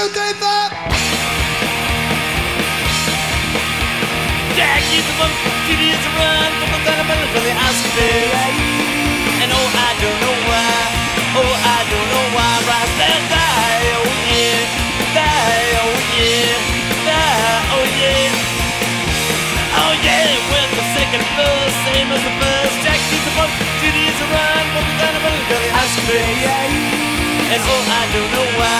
two, three, four. Jackie the one, Judy is a run from the Thunderbird for the Oscar And oh, I don't know why, oh, I don't know why, will die, oh yeah, die, oh yeah, die, oh yeah, oh yeah, with the second verse, same as the first. Jack Jackie's the one, Judy is a run from the Thunderbird for the Oscar And oh, I don't know why,